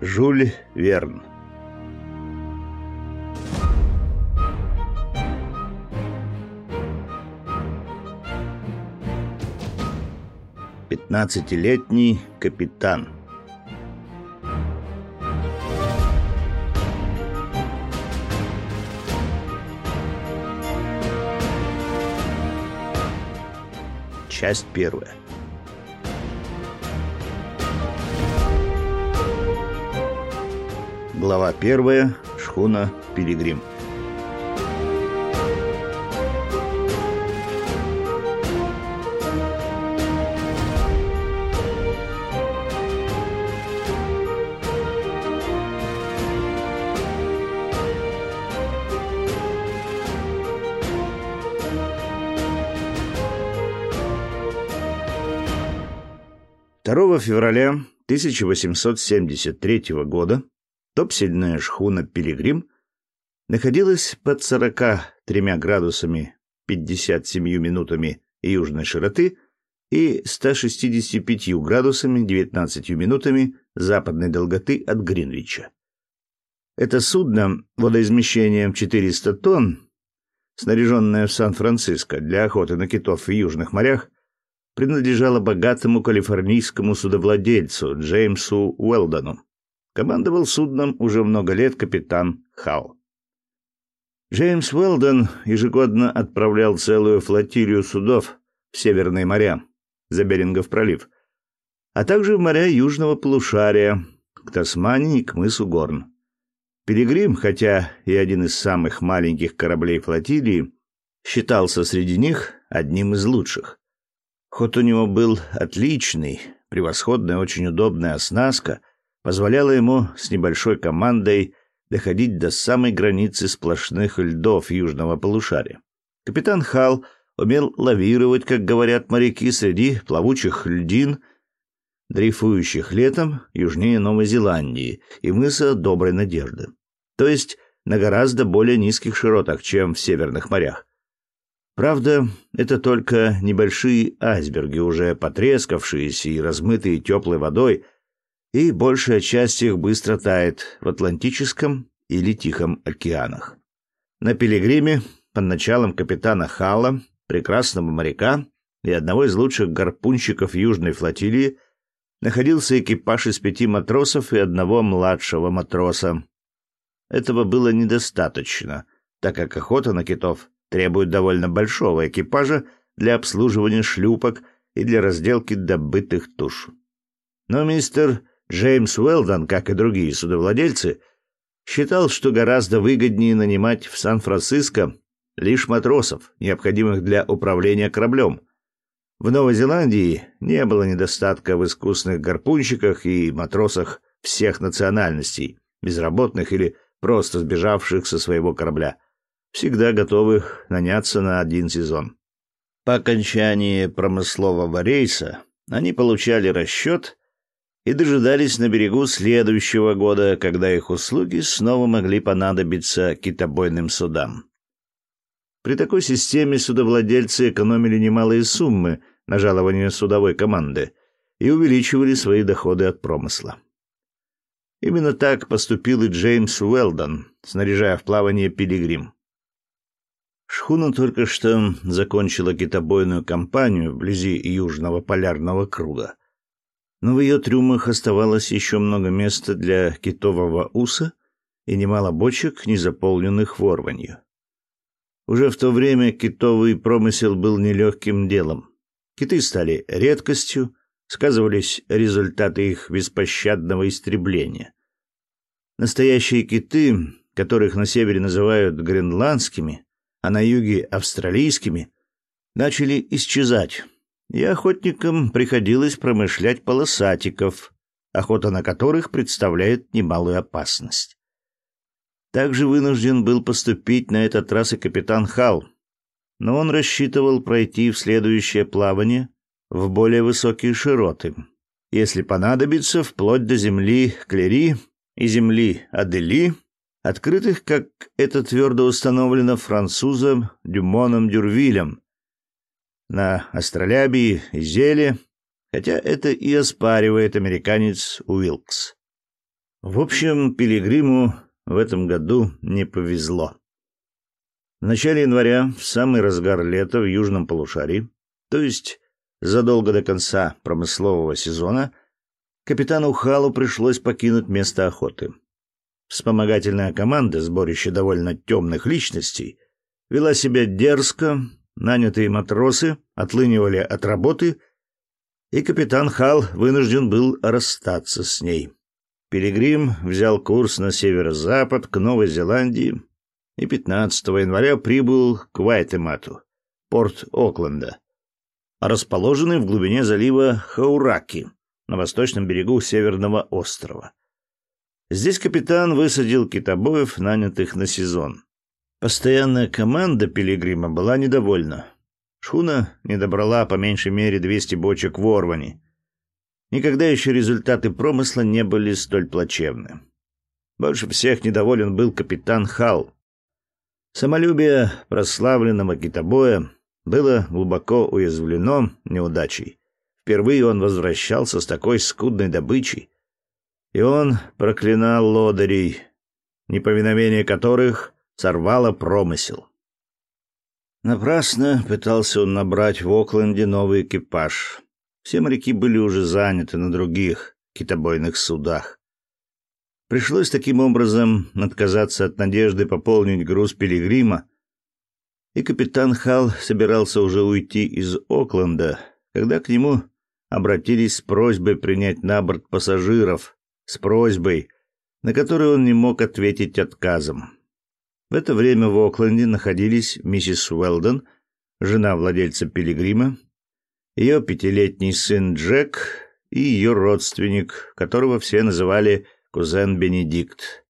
Жюль Верн. Пятнадцатилетний капитан. Часть первая. Глава первая. Шхуна Пилигрим. Второго февраля 1873 года топсельная шхуна «Пилигрим» находилась под 43 градусами 57 минутами южной широты и 165 градусами 19 минутами западной долготы от Гринвича. Это судно водоизмещением 400 тонн, снаряженное в Сан-Франциско для охоты на китов в южных морях, принадлежало богатому калифорнийскому судовладельцу Джеймсу Уэлдону. Командовал судном уже много лет капитан Халл. Джеймс Уэлдон ежегодно отправлял целую флотилию судов в северные моря, за Берингов пролив, а также в моря южного полушария, к Тасмании и к мысу Горн. Пилигрим, хотя и один из самых маленьких кораблей флотилии, считался среди них одним из лучших. Ход у него был отличный, превосходная, очень удобная оснастка, позволяло ему с небольшой командой доходить до самой границы сплошных льдов южного полушария. Капитан Хал умел лавировать, как говорят моряки, среди плавучих льдин, дрейфующих летом южнее Новой Зеландии и мыса Доброй Надежды. То есть на гораздо более низких широтах, чем в северных морях. Правда, это только небольшие айсберги, уже потрескавшиеся и размытые теплой водой – и большая часть их быстро тает в Атлантическом или Тихом океанах. На Пилигриме под началом капитана Халла, прекрасного моряка и одного из лучших гарпунщиков Южной флотилии, находился экипаж из пяти матросов и одного младшего матроса. Этого было недостаточно, так как охота на китов требует довольно большого экипажа для обслуживания шлюпок и для разделки добытых туш. Но мистер Джеймс Уэлдон, как и другие судовладельцы, считал, что гораздо выгоднее нанимать в Сан-Франциско лишь матросов, необходимых для управления кораблем. В Новой Зеландии не было недостатка в искусных гарпунщиках и матросах всех национальностей, безработных или просто сбежавших со своего корабля, всегда готовых наняться на один сезон. По окончании промыслового рейса они получали расчет и дожидались на берегу следующего года, когда их услуги снова могли понадобиться китобойным судам. При такой системе судовладельцы экономили немалые суммы на жалование судовой команды и увеличивали свои доходы от промысла. Именно так поступил и Джеймс Уэлдон, снаряжая в плавание «Пилигрим». Шхуна только что закончила китобойную кампанию вблизи Южного полярного круга но в ее трюмах оставалось еще много места для китового уса и немало бочек, не заполненных ворванью. Уже в то время китовый промысел был нелегким делом. Киты стали редкостью, сказывались результаты их беспощадного истребления. Настоящие киты, которых на севере называют гренландскими, а на юге австралийскими, начали исчезать и охотникам приходилось промышлять полосатиков, охота на которых представляет немалую опасность. Также вынужден был поступить на этот раз и капитан Хал, но он рассчитывал пройти в следующее плавание в более высокие широты, если понадобится, вплоть до земли Клери и земли Адели, открытых, как это твердо установлено французом Дюмоном Дюрвилем на астролябии и зеле, хотя это и оспаривает американец Уилкс. В общем, Пилигриму в этом году не повезло. В начале января, в самый разгар лета в южном полушарии, то есть задолго до конца промыслового сезона, капитану Халу пришлось покинуть место охоты. Вспомогательная команда, сборище довольно темных личностей, вела себя дерзко, нанятые матросы отлынивали от работы, и капитан Хал вынужден был расстаться с ней. Пилигрим взял курс на северо-запад к Новой Зеландии и 15 января прибыл к Вайтемату, порт Окленда, расположенный в глубине залива Хаураки на восточном берегу Северного острова. Здесь капитан высадил китобоев, нанятых на сезон. Постоянная команда Пилигрима была недовольна. Шхуна не добрала по меньшей мере 200 бочек в Орване, Никогда еще результаты промысла не были столь плачевны. Больше всех недоволен был капитан Хал. Самолюбие прославленного китобоя было глубоко уязвлено неудачей. Впервые он возвращался с такой скудной добычей, и он проклинал лодырей, неповиновение которых сорвало промысел. Напрасно пытался он набрать в Окленде новый экипаж. Все моряки были уже заняты на других китобойных судах. Пришлось таким образом отказаться от надежды пополнить груз пилигрима, и капитан Хал собирался уже уйти из Окленда, когда к нему обратились с просьбой принять на борт пассажиров, с просьбой, на которую он не мог ответить отказом. В это время в Окленде находились миссис Уэлдон, жена владельца Пилигрима, ее пятилетний сын Джек и ее родственник, которого все называли кузен Бенедикт.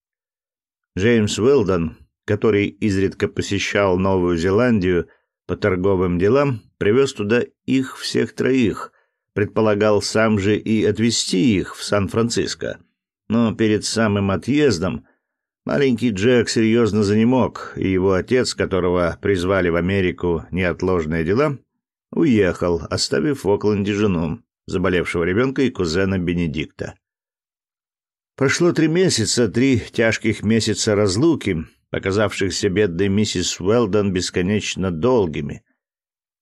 Джеймс Уэлдон, который изредка посещал Новую Зеландию по торговым делам, привез туда их всех троих, предполагал сам же и отвезти их в Сан-Франциско. Но перед самым отъездом маленький Джек серьезно занемог, и его отец, которого призвали в Америку неотложные дела, уехал, оставив в Окленде жену, заболевшего ребенка и кузена Бенедикта. Прошло три месяца, три тяжких месяца разлуки, показавшихся бедной миссис Уэлдон бесконечно долгими.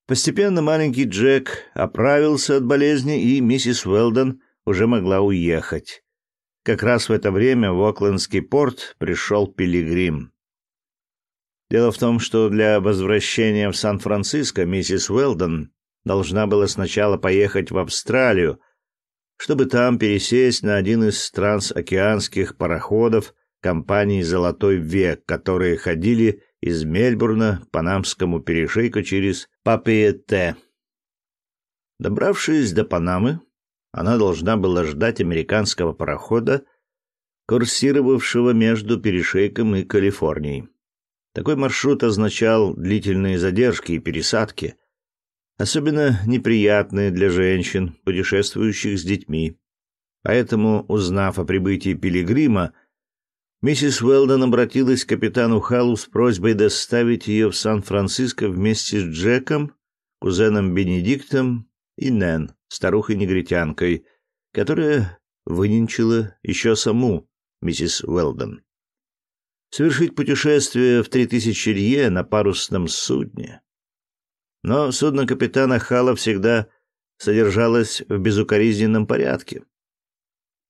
Постепенно маленький Джек оправился от болезни, и миссис Уэлдон уже могла уехать. Как раз в это время в Оклендский порт пришел пилигрим. Дело в том, что для возвращения в Сан-Франциско миссис Уэлдон должна была сначала поехать в Австралию, чтобы там пересесть на один из трансокеанских пароходов компании «Золотой век», которые ходили из Мельбурна к Панамскому перешейку через Папиете. Добравшись до Панамы, она должна была ждать американского парохода, курсировавшего между перешейком и Калифорнией. Такой маршрут означал длительные задержки и пересадки, особенно неприятные для женщин, путешествующих с детьми. Поэтому, узнав о прибытии пилигрима, миссис Уэлдон обратилась к капитану Халлу с просьбой доставить ее в Сан-Франциско вместе с Джеком, кузеном Бенедиктом и Нэн, старухой-негритянкой, которая выненчила еще саму миссис Уэлдон совершить путешествие в три тысячи лье на парусном судне. Но судно капитана Хала всегда содержалось в безукоризненном порядке.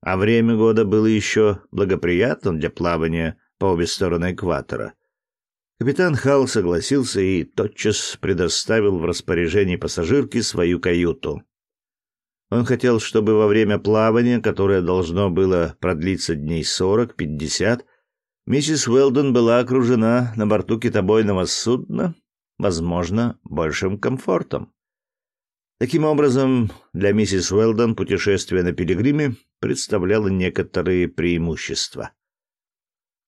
А время года было еще благоприятным для плавания по обе стороны экватора. Капитан Хал согласился и тотчас предоставил в распоряжении пассажирки свою каюту. Он хотел, чтобы во время плавания, которое должно было продлиться дней сорок-пятьдесят, Миссис Уэлдон была окружена на борту китобойного судна, возможно, большим комфортом. Таким образом, для миссис Уэлдон путешествие на Пилигриме представляло некоторые преимущества.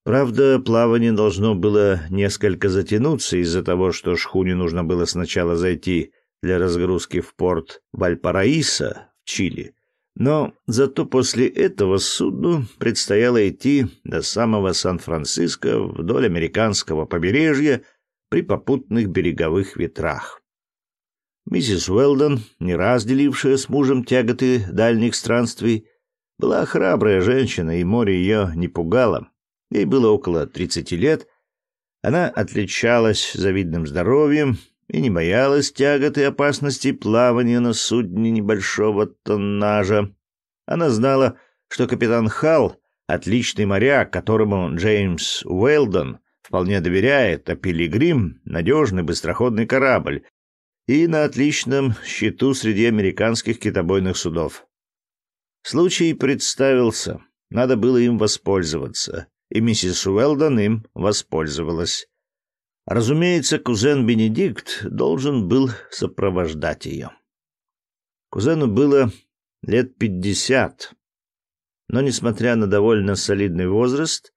Правда, плавание должно было несколько затянуться из-за того, что шхуне нужно было сначала зайти для разгрузки в порт Вальпараиса в Чили, но зато после этого судну предстояло идти до самого Сан-Франциско вдоль американского побережья при попутных береговых ветрах. Миссис Уэлдон, не раз делившая с мужем тяготы дальних странствий, Была храбрая женщина, и море ее не пугало. Ей было около тридцати лет. Она отличалась завидным здоровьем и не боялась тягот и опасностей плавания на судне небольшого тоннажа. Она знала, что капитан Халл — отличный моряк, которому Джеймс Уэлдон вполне доверяет, а Пилигрим — надежный быстроходный корабль и на отличном счету среди американских китобойных судов. Случай представился, надо было им воспользоваться, и миссис Уэлдон им воспользовалась. Разумеется, кузен Бенедикт должен был сопровождать ее. Кузену было лет пятьдесят, но, несмотря на довольно солидный возраст,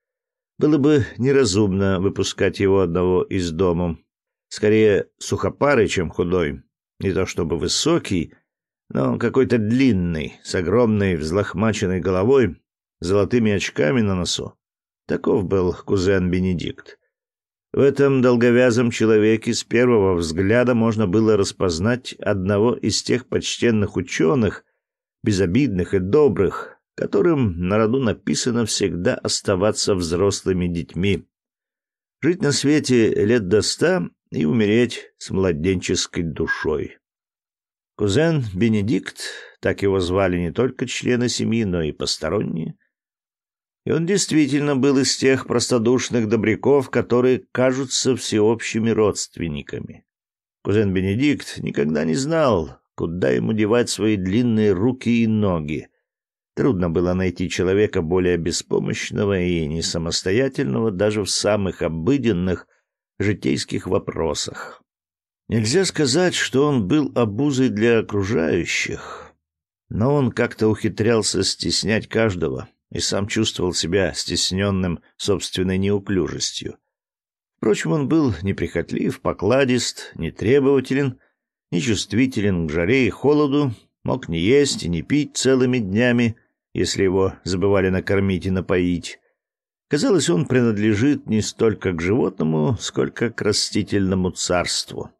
было бы неразумно выпускать его одного из дома. Скорее, сухопарый, чем худой. Не то чтобы высокий, но какой-то длинный, с огромной взлохмаченной головой, золотыми очками на носу. Таков был кузен Бенедикт. В этом долговязом человеке с первого взгляда можно было распознать одного из тех почтенных ученых, безобидных и добрых, которым на роду написано всегда оставаться взрослыми детьми. Жить на свете лет до ста и умереть с младенческой душой. Кузен Бенедикт, так его звали не только члены семьи, но и посторонние, и он действительно был из тех простодушных добряков, которые кажутся всеобщими родственниками. Кузен Бенедикт никогда не знал, куда ему девать свои длинные руки и ноги. Трудно было найти человека более беспомощного и несамостоятельного даже в самых обыденных житейских вопросах. Нельзя сказать, что он был обузой для окружающих, но он как-то ухитрялся стеснять каждого и сам чувствовал себя стесненным собственной неуклюжестью. Впрочем, он был неприхотлив, покладист, нетребователен, нечувствителен к жаре и холоду, мог не есть и не пить целыми днями, если его забывали накормить и напоить. Казалось, он принадлежит не столько к животному, сколько к растительному царству.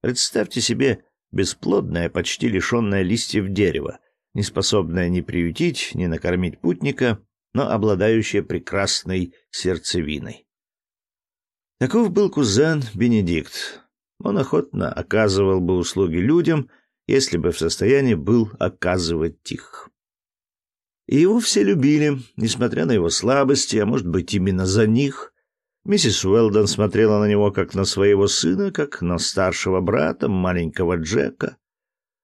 Представьте себе бесплодное, почти лишенное листьев дерево, не способное ни приютить, ни накормить путника, но обладающее прекрасной сердцевиной. Таков был кузен Бенедикт. Он охотно оказывал бы услуги людям, если бы в состоянии был оказывать их. И его все любили, несмотря на его слабости, а может быть именно за них, Миссис Уэлдон смотрела на него как на своего сына, как на старшего брата, маленького Джека.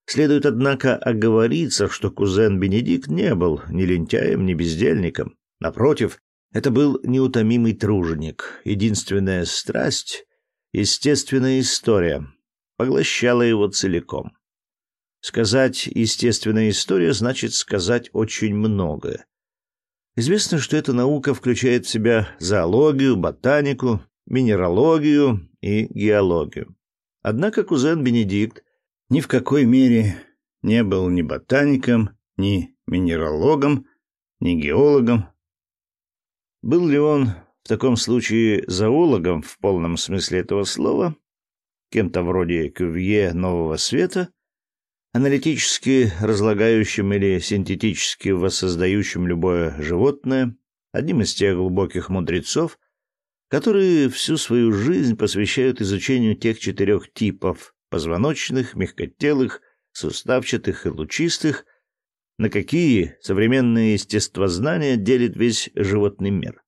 Следует, однако, оговориться, что кузен Бенедикт не был ни лентяем, ни бездельником. Напротив, это был неутомимый труженик. Единственная страсть — естественная история — поглощала его целиком. Сказать «естественная история» значит сказать очень многое. Известно, что эта наука включает в себя зоологию, ботанику, минералогию и геологию. Однако кузен Бенедикт ни в какой мере не был ни ботаником, ни минералогом, ни геологом. Был ли он в таком случае зоологом в полном смысле этого слова, кем-то вроде Кювье Нового Света, аналитически разлагающим или синтетически воссоздающим любое животное, одним из тех глубоких мудрецов, которые всю свою жизнь посвящают изучению тех четырех типов позвоночных, мягкотелых, суставчатых и лучистых, на какие современное естествознание делит весь животный мир.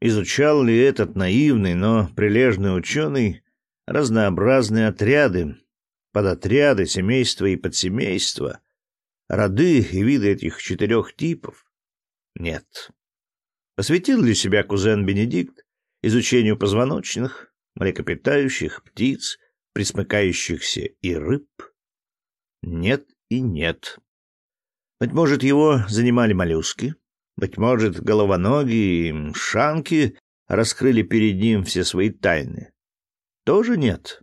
Изучал ли этот наивный, но прилежный ученый разнообразные отряды, подотряды, семейства и подсемейства, роды и виды этих четырех типов? Нет. Посвятил ли себя кузен Бенедикт изучению позвоночных, млекопитающих, птиц, присмыкающихся и рыб? Нет и нет. Быть может, его занимали моллюски, быть может, головоногие и шанки раскрыли перед ним все свои тайны. Тоже нет.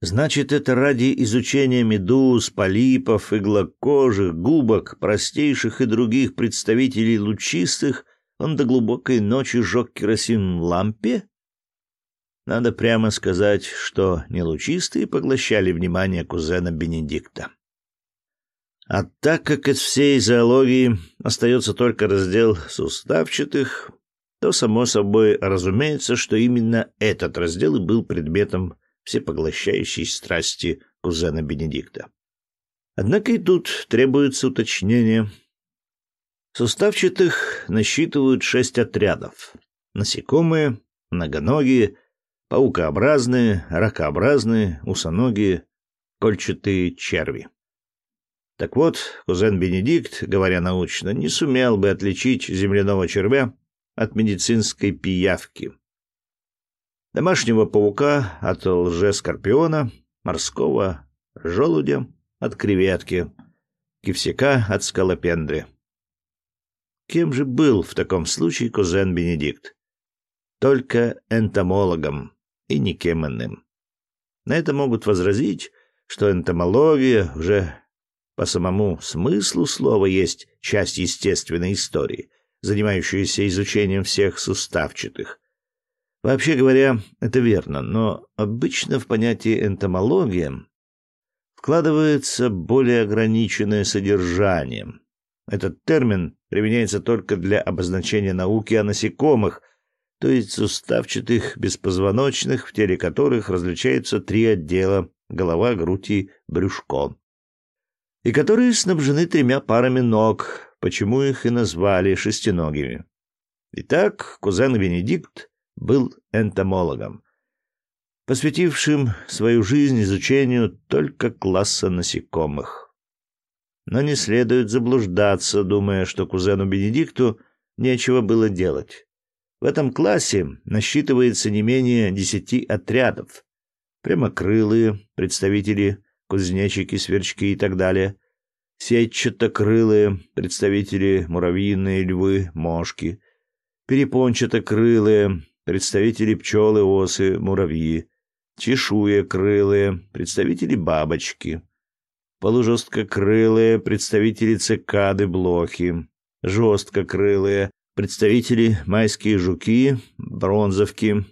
Значит, это ради изучения медуз, полипов, иглокожих, губок, простейших и других представителей лучистых он до глубокой ночи жег керосин в лампе? Надо прямо сказать, что не лучистые поглощали внимание кузена Бенедикта. А так как из всей зоологии остается только раздел суставчатых, то само собой разумеется, что именно этот раздел и был предметом всепоглощающей страсти кузена Бенедикта. Однако и тут требуется уточнение. Суставчатых насчитывают шесть отрядов. Насекомые, многоногие, паукообразные, ракообразные, усоногие, кольчатые черви. Так вот, кузен Бенедикт, говоря научно, не сумел бы отличить земляного червя от медицинской пиявки. Домашнего паука от лжескорпиона, морского желудя от креветки, кивсяка от скалопендры. Кем же был в таком случае кузен Бенедикт? Только энтомологом и никем иным. На это могут возразить, что энтомология уже по самому смыслу слова есть часть естественной истории, занимающаяся изучением всех суставчатых. Вообще говоря, это верно, но обычно в понятие энтомология вкладывается более ограниченное содержание. Этот термин применяется только для обозначения науки о насекомых, то есть суставчатых беспозвоночных, в теле которых различаются три отдела – голова, грудь и брюшко и которые снабжены тремя парами ног, почему их и назвали шестиногими. Итак, кузен Венедикт был энтомологом, посвятившим свою жизнь изучению только класса насекомых. Но не следует заблуждаться, думая, что кузену Бенедикту нечего было делать. В этом классе насчитывается не менее десяти отрядов. Прямокрылые, представители кузнечики, сверчки и так далее, сетчатокрылые, представители муравьиные, львы, мошки, перепончатокрылые, представители пчелы, осы, муравьи, чешуекрылые, представители бабочки, полужесткокрылые, представители цикады, блохи, жесткокрылые, представители майские жуки, бронзовки,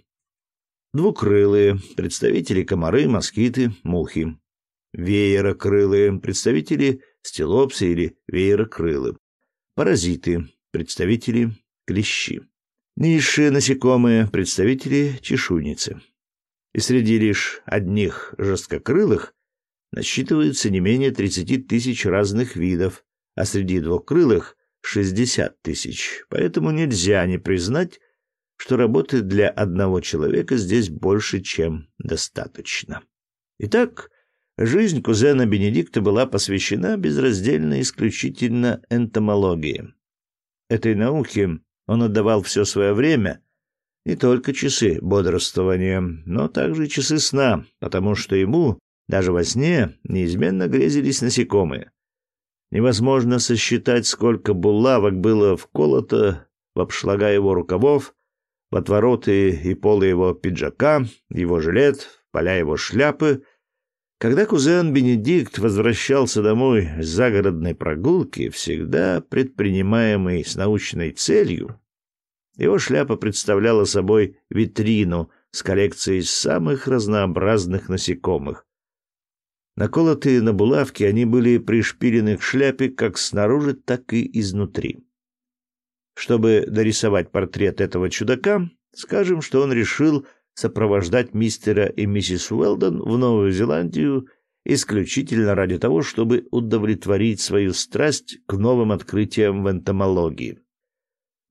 двукрылые, представители комары, москиты, мухи веерокрылые, представители стелопсы или веерокрылы, паразиты, представители клещи, низшие насекомые, представители чешуйницы. И среди лишь одних жесткокрылых насчитывается не менее 30 тысяч разных видов, а среди двухкрылых — 60 тысяч. Поэтому нельзя не признать, что работы для одного человека здесь больше, чем достаточно. Итак, Жизнь кузена Бенедикта была посвящена безраздельно исключительно энтомологии. Этой науке он отдавал все свое время, не только часы бодрствования, но также часы сна, потому что ему, даже во сне, неизменно грезились насекомые. Невозможно сосчитать, сколько булавок было вколото в обшлага его рукавов, в отвороты и полы его пиджака, его жилет, поля его шляпы — когда кузен Бенедикт возвращался домой с загородной прогулки, всегда предпринимаемой с научной целью, его шляпа представляла собой витрину с коллекцией самых разнообразных насекомых. Наколотые на булавки, они были пришпилены к шляпе как снаружи, так и изнутри. Чтобы дорисовать портрет этого чудака, скажем, что он решил сопровождать мистера и миссис Уэлдон в Новую Зеландию исключительно ради того, чтобы удовлетворить свою страсть к новым открытиям в энтомологии.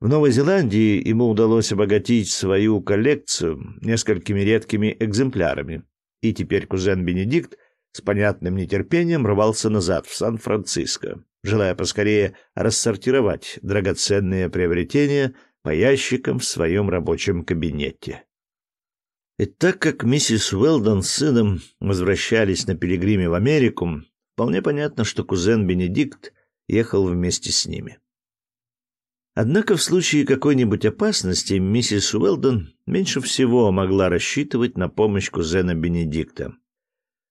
В Новой Зеландии ему удалось обогатить свою коллекцию несколькими редкими экземплярами, и теперь кузен Бенедикт с понятным нетерпением рвался назад в Сан-Франциско, желая поскорее рассортировать драгоценные приобретения по ящикам в своем рабочем кабинете. И так как миссис Уэлдон с сыном возвращались на пилигриме в Америку, вполне понятно, что кузен Бенедикт ехал вместе с ними. Однако в случае какой-нибудь опасности миссис Уэлдон меньше всего могла рассчитывать на помощь кузена Бенедикта.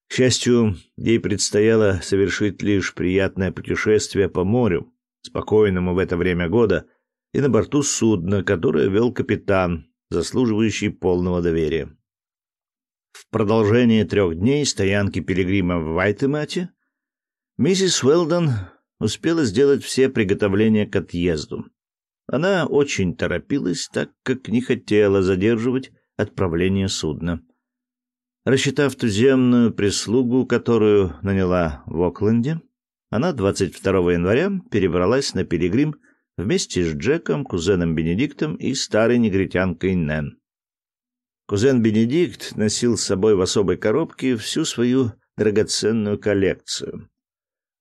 К счастью, ей предстояло совершить лишь приятное путешествие по морю, спокойному в это время года, и на борту судна, которое вел капитан, заслуживающий полного доверия. В продолжение трех дней стоянки пилигрима в Вайтемате Миссис Уэлдон успела сделать все приготовления к отъезду. Она очень торопилась, так как не хотела задерживать отправление судна. Рассчитав туземную прислугу, которую наняла в Окленде, она 22 января перебралась на Пилигрим вместе с Джеком, кузеном Бенедиктом и старой негритянкой Нэн. Кузен Бенедикт носил с собой в особой коробке всю свою драгоценную коллекцию.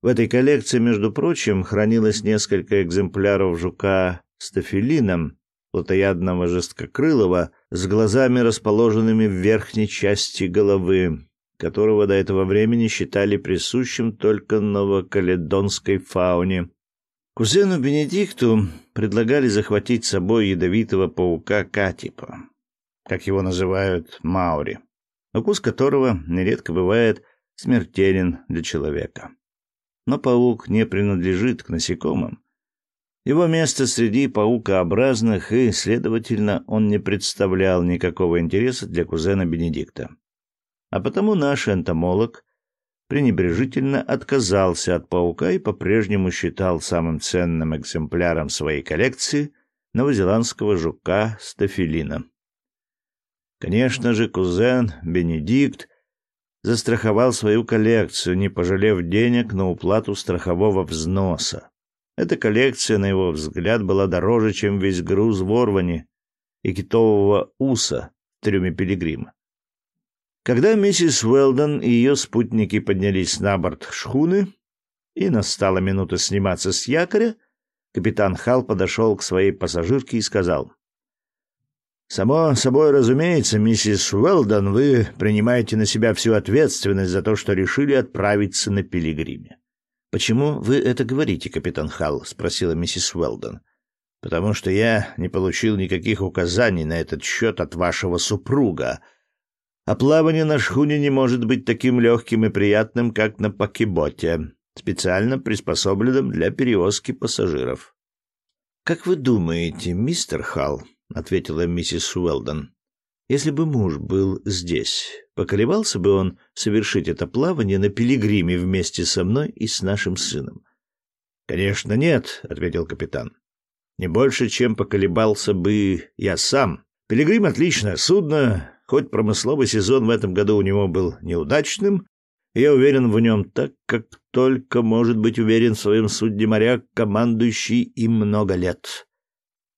В этой коллекции, между прочим, хранилось несколько экземпляров жука стафилина, плотоядного жесткокрылого, с глазами, расположенными в верхней части головы, которого до этого времени считали присущим только новокаледонской фауне. Кузену Бенедикту предлагали захватить с собой ядовитого паука Катипа, как его называют Маури, укус которого нередко бывает смертелен для человека но паук не принадлежит к насекомым. Его место среди паукообразных, и, следовательно, он не представлял никакого интереса для кузена Бенедикта. А потому наш энтомолог пренебрежительно отказался от паука и по-прежнему считал самым ценным экземпляром своей коллекции новозеландского жука стафилина. Конечно же, кузен Бенедикт застраховал свою коллекцию, не пожалев денег на уплату страхового взноса. Эта коллекция, на его взгляд, была дороже, чем весь груз в Орване и китового уса в трюме Пилигрима. Когда миссис Уэлдон и ее спутники поднялись на борт шхуны, и настала минута сниматься с якоря, капитан Хал подошел к своей пассажирке и сказал — Само собой разумеется, миссис Уэлдон, вы принимаете на себя всю ответственность за то, что решили отправиться на пилигриме. Почему вы это говорите, капитан Халл? спросила миссис Уэлдон. Потому что я не получил никаких указаний на этот счет от вашего супруга. А плавание на шхуне не может быть таким легким и приятным, как на покеботе, специально приспособленном для перевозки пассажиров. Как вы думаете, мистер Халл, ответила миссис Уэлдон. Если бы муж был здесь, поколебался бы он совершить это плавание на пилигриме вместе со мной и с нашим сыном. Конечно, нет, ответил капитан. Не больше, чем поколебался бы я сам. Пилигрим отличное судно, хоть промысловый сезон в этом году у него был неудачным, я уверен в нем так, как только может быть уверен в своем судне моряк, командующий им много лет.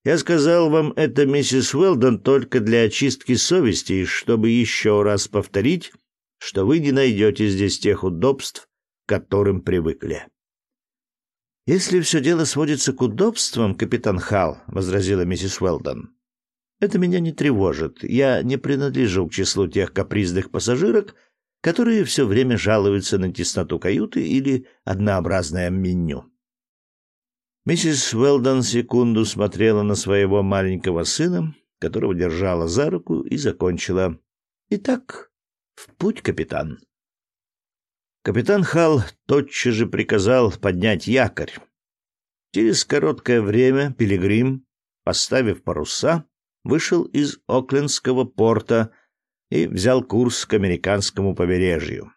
Я сказал вам это, миссис Уэлдон, только для очистки совести, чтобы еще раз повторить, что вы не найдете здесь тех удобств, к которым привыкли. Если все дело сводится к удобствам, капитан Хал, возразила миссис Уэлдон, это меня не тревожит. Я не принадлежу к числу тех капризных пассажирок, которые все время жалуются на тесноту каюты или однообразное меню. Миссис Уэлдон секунду смотрела на своего маленького сына, которого держала за руку, и закончила. «Итак, в путь, капитан». Капитан Халл тотчас же приказал поднять якорь. Через короткое время Пилигрим, поставив паруса, вышел из Оклендского порта и взял курс к американскому побережью.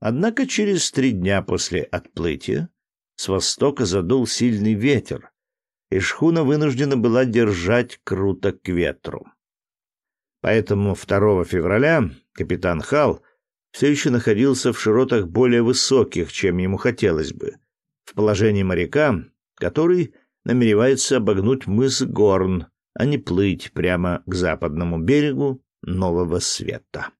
Однако через три дня после отплытия с востока задул сильный ветер, и шхуна вынуждена была держать круто к ветру. Поэтому 2 февраля капитан Хал все еще находился в широтах более высоких, чем ему хотелось бы, в положении моряка, который намеревается обогнуть мыс Горн, а не плыть прямо к западному берегу Нового Света.